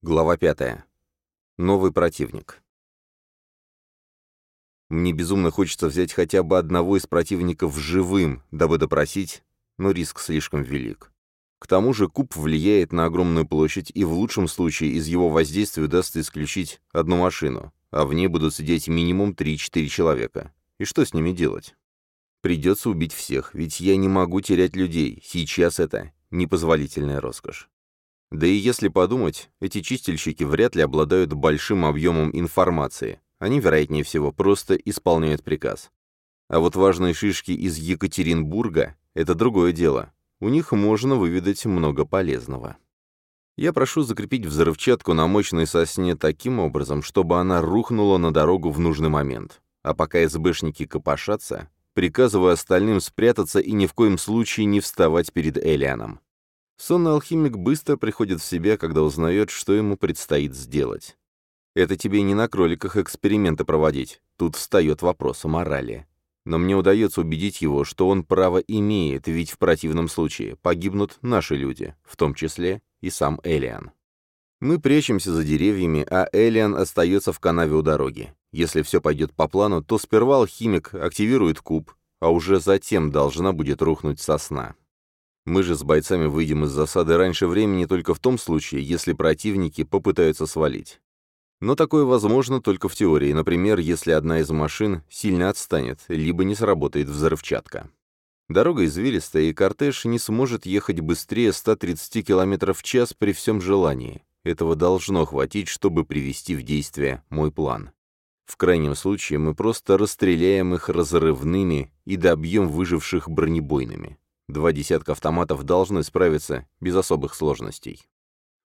Глава 5. Новый противник. Мне безумно хочется взять хотя бы одного из противников живым, дабы допросить, но риск слишком велик. К тому же куб влияет на огромную площадь, и в лучшем случае из его воздействия удастся исключить одну машину, а в ней будут сидеть минимум 3-4 человека. И что с ними делать? Придется убить всех, ведь я не могу терять людей, сейчас это непозволительная роскошь. Да и если подумать, эти чистильщики вряд ли обладают большим объемом информации. Они, вероятнее всего, просто исполняют приказ. А вот важные шишки из Екатеринбурга — это другое дело. У них можно выведать много полезного. Я прошу закрепить взрывчатку на мощной сосне таким образом, чтобы она рухнула на дорогу в нужный момент. А пока СБшники копошатся, приказываю остальным спрятаться и ни в коем случае не вставать перед Элианом. Сонный алхимик быстро приходит в себя, когда узнает, что ему предстоит сделать. Это тебе не на кроликах эксперименты проводить. Тут встает вопрос о морали. Но мне удается убедить его, что он право имеет, ведь в противном случае погибнут наши люди, в том числе и сам Элиан. Мы прячемся за деревьями, а Элиан остается в канаве у дороги. Если все пойдет по плану, то сперва алхимик активирует куб, а уже затем должна будет рухнуть сосна. Мы же с бойцами выйдем из засады раньше времени только в том случае, если противники попытаются свалить. Но такое возможно только в теории, например, если одна из машин сильно отстанет, либо не сработает взрывчатка. Дорога извилистая, и кортеж не сможет ехать быстрее 130 км в час при всем желании. Этого должно хватить, чтобы привести в действие мой план. В крайнем случае мы просто расстреляем их разрывными и добьем выживших бронебойными. Два десятка автоматов должны справиться без особых сложностей.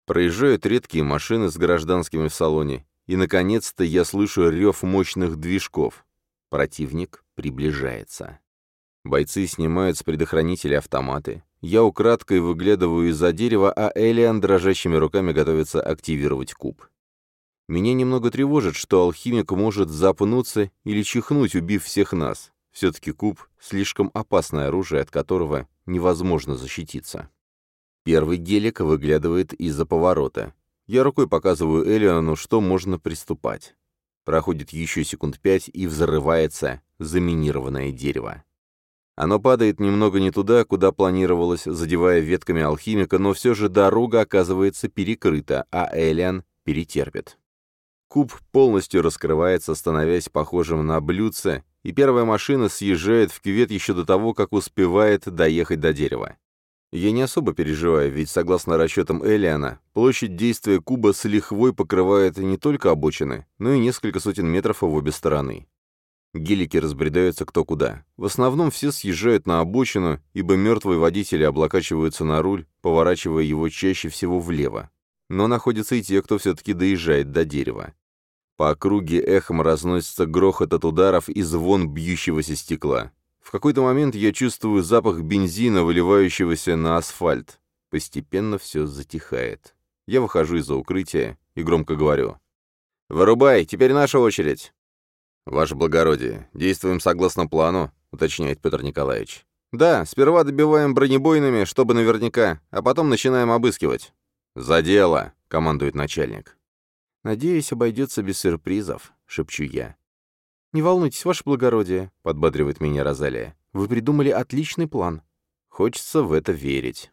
Проезжают редкие машины с гражданскими в салоне, и, наконец-то, я слышу рев мощных движков. Противник приближается. Бойцы снимают с предохранителя автоматы. Я украдкой выглядываю из-за дерева, а Элиан дрожащими руками готовится активировать куб. Меня немного тревожит, что алхимик может запнуться или чихнуть, убив всех нас. Все-таки куб — слишком опасное оружие, от которого невозможно защититься. Первый гелик выглядывает из-за поворота. Я рукой показываю Элиону, что можно приступать. Проходит еще секунд пять, и взрывается заминированное дерево. Оно падает немного не туда, куда планировалось, задевая ветками алхимика, но все же дорога оказывается перекрыта, а Элиан перетерпит. Куб полностью раскрывается, становясь похожим на блюдце, и первая машина съезжает в кювет еще до того, как успевает доехать до дерева. Я не особо переживаю, ведь, согласно расчетам Элиана, площадь действия куба с лихвой покрывает не только обочины, но и несколько сотен метров в обе стороны. Гелики разбредаются кто куда. В основном все съезжают на обочину, ибо мертвые водители облокачиваются на руль, поворачивая его чаще всего влево. Но находятся и те, кто все-таки доезжает до дерева. По округе эхом разносится грохот от ударов и звон бьющегося стекла. В какой-то момент я чувствую запах бензина, выливающегося на асфальт. Постепенно все затихает. Я выхожу из-за укрытия и громко говорю. «Вырубай, теперь наша очередь!» «Ваше благородие, действуем согласно плану», — уточняет Петр Николаевич. «Да, сперва добиваем бронебойными, чтобы наверняка, а потом начинаем обыскивать». «За дело», — командует начальник. «Надеюсь, обойдется без сюрпризов», — шепчу я. «Не волнуйтесь, ваше благородие», — подбадривает меня Розалия. «Вы придумали отличный план». Хочется в это верить.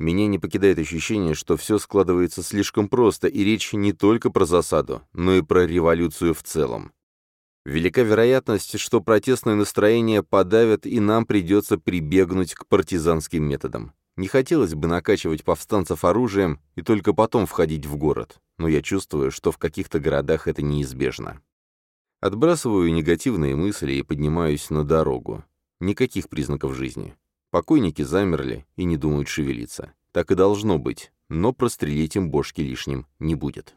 Меня не покидает ощущение, что все складывается слишком просто, и речь не только про засаду, но и про революцию в целом. Велика вероятность, что протестное настроение подавят, и нам придется прибегнуть к партизанским методам. Не хотелось бы накачивать повстанцев оружием и только потом входить в город но я чувствую, что в каких-то городах это неизбежно. Отбрасываю негативные мысли и поднимаюсь на дорогу. Никаких признаков жизни. Покойники замерли и не думают шевелиться. Так и должно быть, но прострелить им бошки лишним не будет.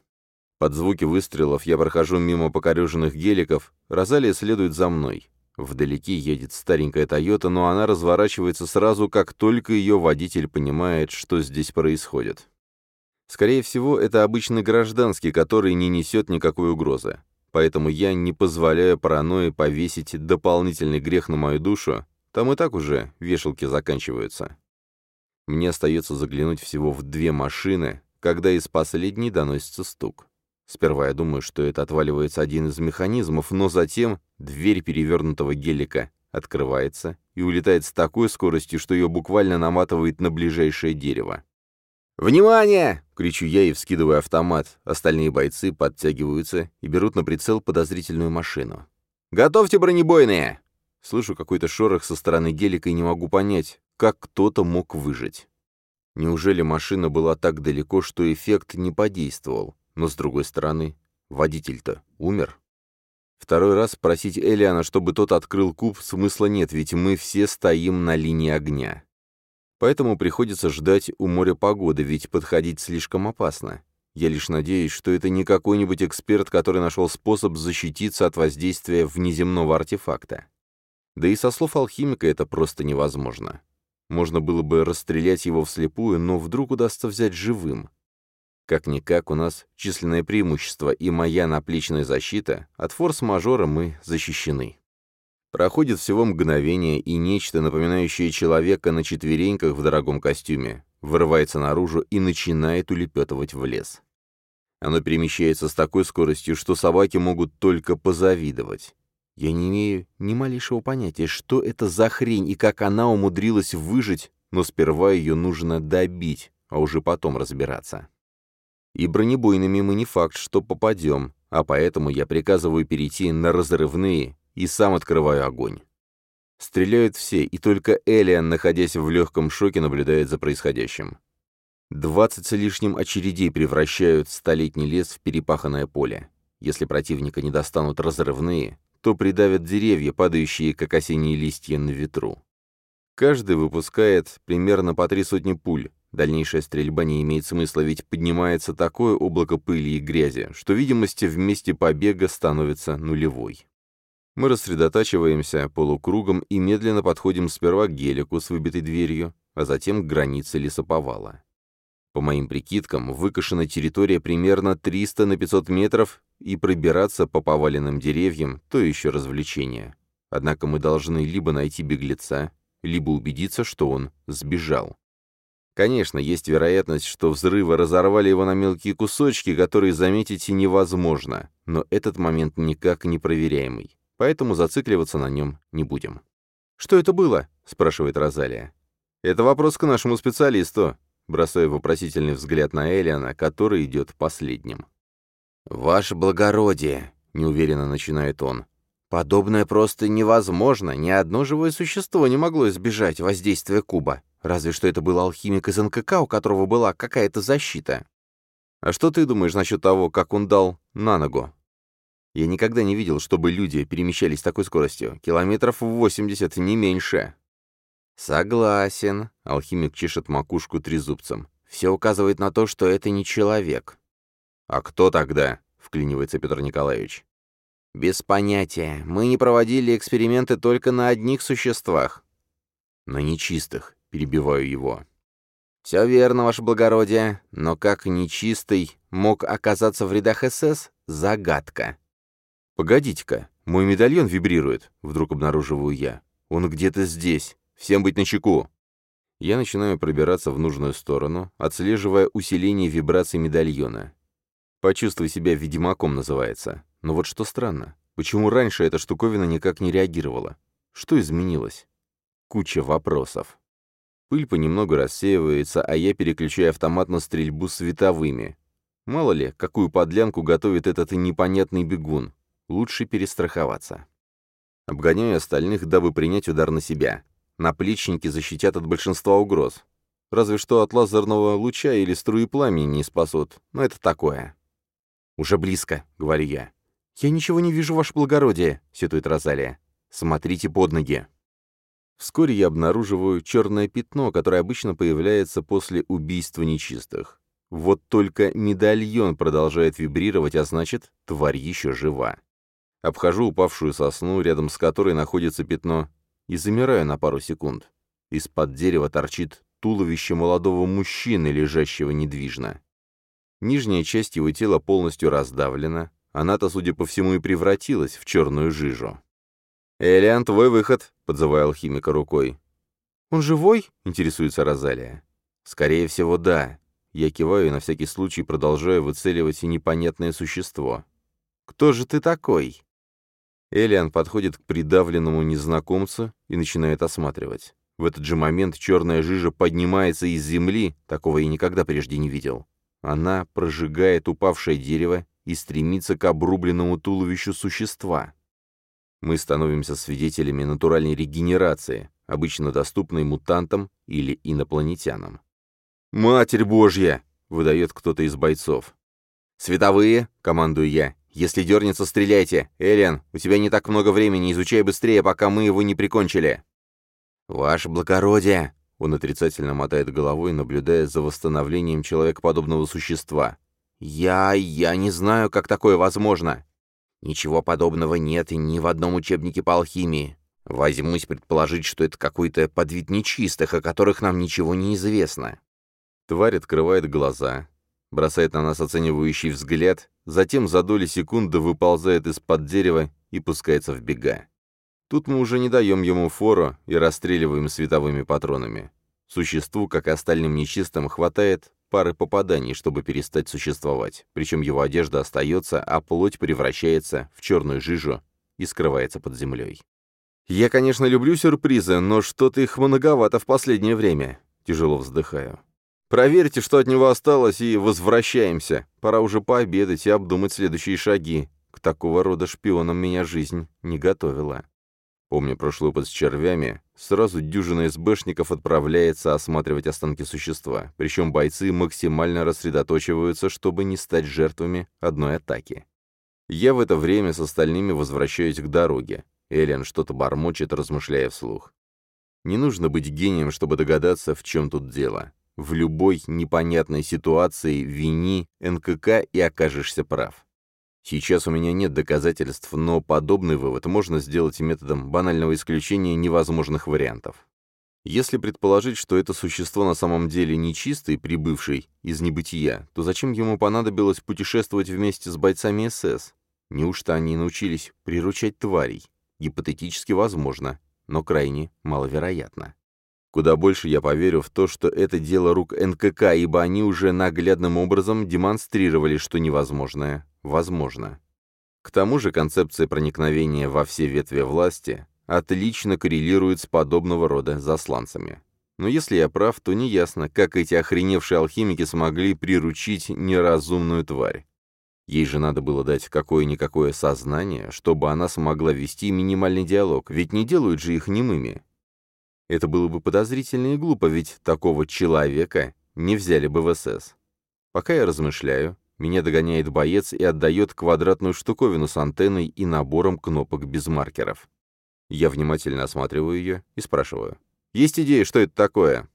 Под звуки выстрелов я прохожу мимо покореженных геликов, Розалия следует за мной. Вдалеке едет старенькая «Тойота», но она разворачивается сразу, как только ее водитель понимает, что здесь происходит. Скорее всего, это обычный гражданский, который не несет никакой угрозы. Поэтому я не позволяю паранойи повесить дополнительный грех на мою душу, там и так уже вешалки заканчиваются. Мне остается заглянуть всего в две машины, когда из последней доносится стук. Сперва я думаю, что это отваливается один из механизмов, но затем дверь перевернутого гелика открывается и улетает с такой скоростью, что ее буквально наматывает на ближайшее дерево. «Внимание!» — кричу я и вскидываю автомат. Остальные бойцы подтягиваются и берут на прицел подозрительную машину. «Готовьте бронебойные!» Слышу какой-то шорох со стороны гелика и не могу понять, как кто-то мог выжить. Неужели машина была так далеко, что эффект не подействовал? Но, с другой стороны, водитель-то умер. Второй раз просить Элиана, чтобы тот открыл куб, смысла нет, ведь мы все стоим на линии огня. Поэтому приходится ждать у моря погоды, ведь подходить слишком опасно. Я лишь надеюсь, что это не какой-нибудь эксперт, который нашел способ защититься от воздействия внеземного артефакта. Да и со слов алхимика это просто невозможно. Можно было бы расстрелять его вслепую, но вдруг удастся взять живым. Как-никак у нас численное преимущество, и моя наплечная защита, от форс-мажора мы защищены. Проходит всего мгновение, и нечто, напоминающее человека на четвереньках в дорогом костюме, вырывается наружу и начинает улепетывать в лес. Оно перемещается с такой скоростью, что собаки могут только позавидовать. Я не имею ни малейшего понятия, что это за хрень и как она умудрилась выжить, но сперва ее нужно добить, а уже потом разбираться. И бронебойными мы не факт, что попадем, а поэтому я приказываю перейти на разрывные и сам открываю огонь. Стреляют все, и только Элиан, находясь в легком шоке, наблюдает за происходящим. Двадцать с лишним очередей превращают столетний лес в перепаханное поле. Если противника не достанут разрывные, то придавят деревья, падающие, как осенние листья на ветру. Каждый выпускает примерно по три сотни пуль. Дальнейшая стрельба не имеет смысла, ведь поднимается такое облако пыли и грязи, что видимость в месте побега становится нулевой. Мы рассредотачиваемся полукругом и медленно подходим сперва к гелику с выбитой дверью, а затем к границе лесоповала. По моим прикидкам, выкошена территория примерно 300 на 500 метров, и пробираться по поваленным деревьям – то еще развлечение. Однако мы должны либо найти беглеца, либо убедиться, что он сбежал. Конечно, есть вероятность, что взрывы разорвали его на мелкие кусочки, которые заметить невозможно, но этот момент никак не проверяемый поэтому зацикливаться на нем не будем. «Что это было?» — спрашивает Розалия. «Это вопрос к нашему специалисту», — бросаю вопросительный взгляд на Элиана, который идет последним. «Ваше благородие», — неуверенно начинает он, — «подобное просто невозможно, ни одно живое существо не могло избежать воздействия куба, разве что это был алхимик из НКК, у которого была какая-то защита». «А что ты думаешь насчет того, как он дал на ногу?» Я никогда не видел, чтобы люди перемещались с такой скоростью. Километров 80, не меньше. Согласен. Алхимик чешет макушку трезубцем. Все указывает на то, что это не человек. А кто тогда? Вклинивается Петр Николаевич. Без понятия. Мы не проводили эксперименты только на одних существах. На нечистых, перебиваю его. «Все верно, ваше благородие, но как нечистый мог оказаться в рядах СС — загадка. «Погодите-ка, мой медальон вибрирует», — вдруг обнаруживаю я. «Он где-то здесь. Всем быть начеку». Я начинаю пробираться в нужную сторону, отслеживая усиление вибраций медальона. «Почувствуй себя ведьмаком» называется. Но вот что странно. Почему раньше эта штуковина никак не реагировала? Что изменилось? Куча вопросов. Пыль понемногу рассеивается, а я переключаю автомат на стрельбу световыми. Мало ли, какую подлянку готовит этот непонятный бегун. Лучше перестраховаться. Обгоняю остальных, дабы принять удар на себя. Наплечники защитят от большинства угроз. Разве что от лазерного луча или струи пламени не спасут, но это такое. «Уже близко», — говорю я. «Я ничего не вижу, ваше благородие», — сетует Розалия. «Смотрите под ноги». Вскоре я обнаруживаю черное пятно, которое обычно появляется после убийства нечистых. Вот только медальон продолжает вибрировать, а значит, тварь еще жива. Обхожу упавшую сосну, рядом с которой находится пятно, и замираю на пару секунд. Из-под дерева торчит туловище молодого мужчины, лежащего недвижно. Нижняя часть его тела полностью раздавлена, она-то, судя по всему, и превратилась в черную жижу. «Элиан, твой выход!» — подзываю алхимика рукой. «Он живой?» — интересуется Розалия. «Скорее всего, да. Я киваю и на всякий случай продолжаю выцеливать непонятное существо. «Кто же ты такой?» Элиан подходит к придавленному незнакомцу и начинает осматривать. В этот же момент черная жижа поднимается из земли, такого я никогда прежде не видел. Она прожигает упавшее дерево и стремится к обрубленному туловищу существа. Мы становимся свидетелями натуральной регенерации, обычно доступной мутантам или инопланетянам. «Матерь Божья!» — выдает кто-то из бойцов. «Световые!» — командую я. «Если дернется, стреляйте! Элиан, у тебя не так много времени, изучай быстрее, пока мы его не прикончили!» «Ваше благородие!» — он отрицательно мотает головой, наблюдая за восстановлением человекоподобного существа. «Я... я не знаю, как такое возможно!» «Ничего подобного нет ни в одном учебнике по алхимии. Возьмусь предположить, что это какой-то подвид нечистых, о которых нам ничего не известно». Тварь открывает глаза, бросает на нас оценивающий взгляд, затем за доли секунды выползает из-под дерева и пускается в бега. Тут мы уже не даем ему фору и расстреливаем световыми патронами. Существу, как и остальным нечистым, хватает пары попаданий, чтобы перестать существовать, причем его одежда остается, а плоть превращается в черную жижу и скрывается под землей. Я, конечно, люблю сюрпризы, но что-то их многовато в последнее время. Тяжело вздыхаю. Проверьте, что от него осталось, и возвращаемся. Пора уже пообедать и обдумать следующие шаги. К такого рода шпионам меня жизнь не готовила. Помню прошлый опыт с червями, сразу дюжина СБшников отправляется осматривать останки существа, причем бойцы максимально рассредоточиваются, чтобы не стать жертвами одной атаки. Я в это время с остальными возвращаюсь к дороге. Эллен что-то бормочет, размышляя вслух. Не нужно быть гением, чтобы догадаться, в чем тут дело. В любой непонятной ситуации вини НКК и окажешься прав. Сейчас у меня нет доказательств, но подобный вывод можно сделать методом банального исключения невозможных вариантов. Если предположить, что это существо на самом деле нечистый, прибывший из небытия, то зачем ему понадобилось путешествовать вместе с бойцами СС? Неужто они научились приручать тварей? Гипотетически возможно, но крайне маловероятно. Куда больше я поверю в то, что это дело рук НКК, ибо они уже наглядным образом демонстрировали, что невозможное возможно. К тому же концепция проникновения во все ветви власти отлично коррелирует с подобного рода засланцами. Но если я прав, то неясно, как эти охреневшие алхимики смогли приручить неразумную тварь. Ей же надо было дать какое-никакое сознание, чтобы она смогла вести минимальный диалог, ведь не делают же их немыми. Это было бы подозрительно и глупо, ведь такого человека не взяли бы в СС. Пока я размышляю, меня догоняет боец и отдает квадратную штуковину с антенной и набором кнопок без маркеров. Я внимательно осматриваю ее и спрашиваю. «Есть идея, что это такое?»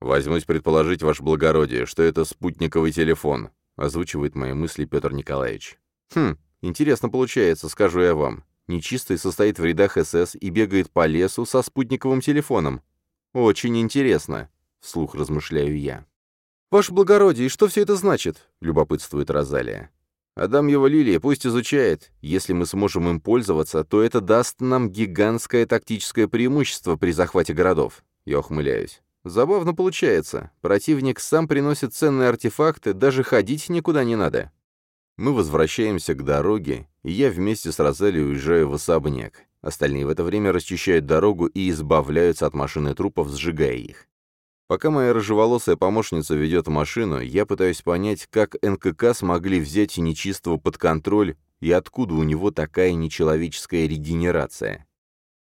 «Возьмусь предположить, ваше благородие, что это спутниковый телефон», озвучивает мои мысли Петр Николаевич. «Хм, интересно получается, скажу я вам. Нечистый состоит в рядах СС и бегает по лесу со спутниковым телефоном. Очень интересно, вслух размышляю я. «Ваше благородие, что все это значит?» — любопытствует Розалия. «Отдам его Лилии, пусть изучает. Если мы сможем им пользоваться, то это даст нам гигантское тактическое преимущество при захвате городов». Я ухмыляюсь. Забавно получается. Противник сам приносит ценные артефакты, даже ходить никуда не надо. Мы возвращаемся к дороге, и я вместе с Розалией уезжаю в особняк. Остальные в это время расчищают дорогу и избавляются от машины трупов, сжигая их. Пока моя рыжеволосая помощница ведет машину, я пытаюсь понять, как НКК смогли взять нечистого под контроль и откуда у него такая нечеловеческая регенерация.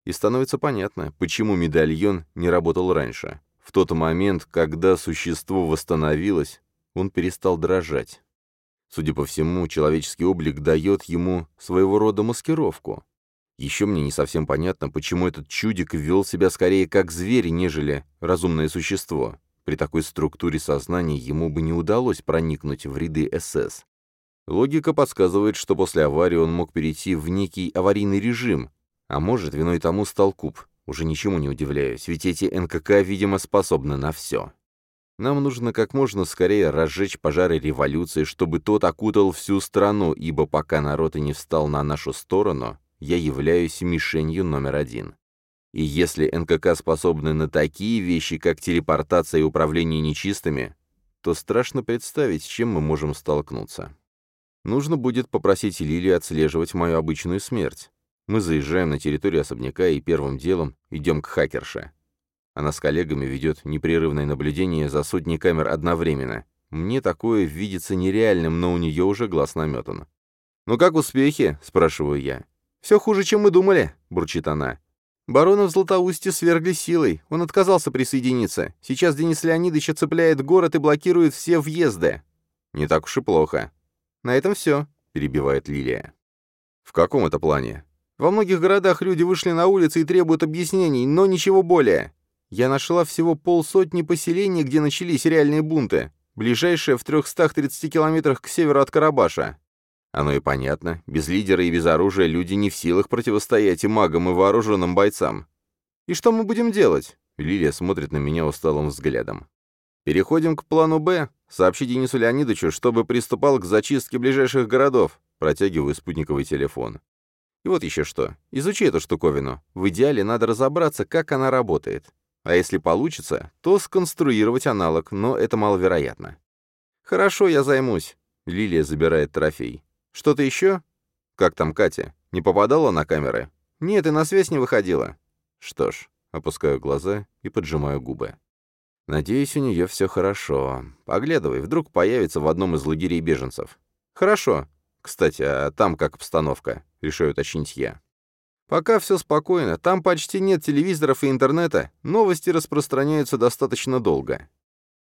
И становится понятно, почему медальон не работал раньше. В тот момент, когда существо восстановилось, он перестал дрожать. Судя по всему, человеческий облик дает ему своего рода маскировку. Еще мне не совсем понятно, почему этот чудик вел себя скорее как зверь, нежели разумное существо. При такой структуре сознания ему бы не удалось проникнуть в ряды СС. Логика подсказывает, что после аварии он мог перейти в некий аварийный режим, а может, виной тому стал куб. Уже ничему не удивляюсь, ведь эти НКК, видимо, способны на все. Нам нужно как можно скорее разжечь пожары революции, чтобы тот окутал всю страну, ибо пока народ и не встал на нашу сторону, я являюсь мишенью номер один. И если НКК способны на такие вещи, как телепортация и управление нечистыми, то страшно представить, с чем мы можем столкнуться. Нужно будет попросить Лили отслеживать мою обычную смерть. Мы заезжаем на территорию особняка и первым делом идем к хакерше. Она с коллегами ведет непрерывное наблюдение за сотней камер одновременно. Мне такое видится нереальным, но у нее уже глаз наметан. «Ну как успехи?» — спрашиваю я. «Все хуже, чем мы думали», — бурчит она. Барона в Златоусте свергли силой. Он отказался присоединиться. Сейчас Денис Леонидович оцепляет город и блокирует все въезды. Не так уж и плохо. На этом все, перебивает Лилия. В каком это плане? Во многих городах люди вышли на улицы и требуют объяснений, но ничего более. Я нашла всего полсотни поселений, где начались реальные бунты. Ближайшее в 330 километрах к северу от Карабаша. Оно и понятно. Без лидера и без оружия люди не в силах противостоять и магам, и вооруженным бойцам. «И что мы будем делать?» Лилия смотрит на меня усталым взглядом. «Переходим к плану «Б». Сообщи Денису Леонидовичу, чтобы приступал к зачистке ближайших городов». Протягиваю спутниковый телефон. И вот еще что. Изучи эту штуковину. В идеале надо разобраться, как она работает. А если получится, то сконструировать аналог, но это маловероятно. «Хорошо, я займусь». Лилия забирает трофей. Что-то еще? Как там Катя? Не попадала на камеры? Нет, и на связь не выходила. Что ж, опускаю глаза и поджимаю губы. Надеюсь, у нее все хорошо. Поглядывай, вдруг появится в одном из лагерей беженцев. Хорошо. Кстати, а там как обстановка? Решаю уточнить я. Пока все спокойно, там почти нет телевизоров и интернета, новости распространяются достаточно долго.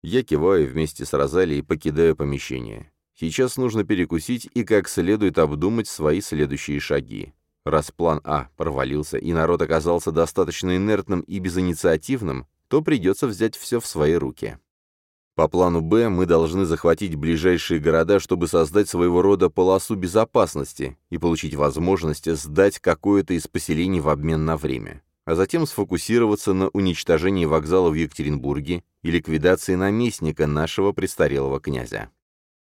Я киваю вместе с Розалией, покидаю помещение. Сейчас нужно перекусить и как следует обдумать свои следующие шаги. Раз план А провалился и народ оказался достаточно инертным и безинициативным, то придется взять все в свои руки. По плану Б мы должны захватить ближайшие города, чтобы создать своего рода полосу безопасности и получить возможность сдать какое-то из поселений в обмен на время, а затем сфокусироваться на уничтожении вокзала в Екатеринбурге и ликвидации наместника нашего престарелого князя.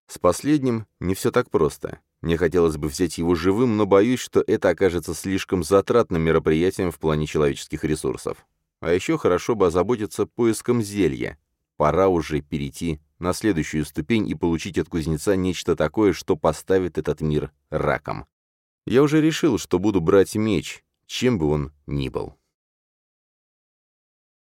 С последним не все так просто. Мне хотелось бы взять его живым, но боюсь, что это окажется слишком затратным мероприятием в плане человеческих ресурсов. А еще хорошо бы озаботиться поиском зелья. Пора уже перейти на следующую ступень и получить от кузнеца нечто такое, что поставит этот мир раком. Я уже решил, что буду брать меч, чем бы он ни был.